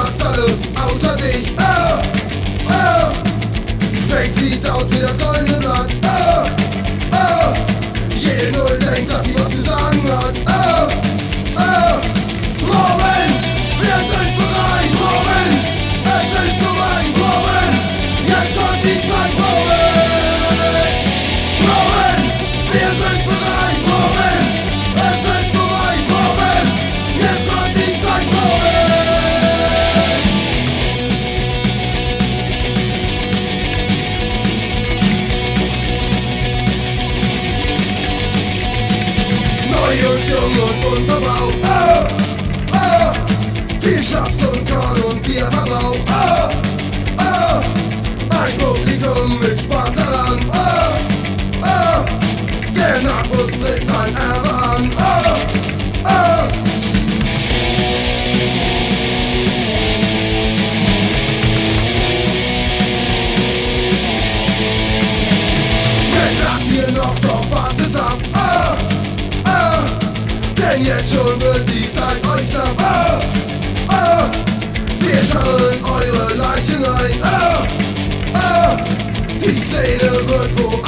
hast alle außer dich. Oh, oh. Speck sieht aus wie das goldene Land. Oh. Your Lord, one about. Oh, oh, T-shops. Denn jetzt schon wird die Zeit euch knapp. Ah, ah, wir schauen eure Leichen ein. Ah, ah, die Szene wird wohl.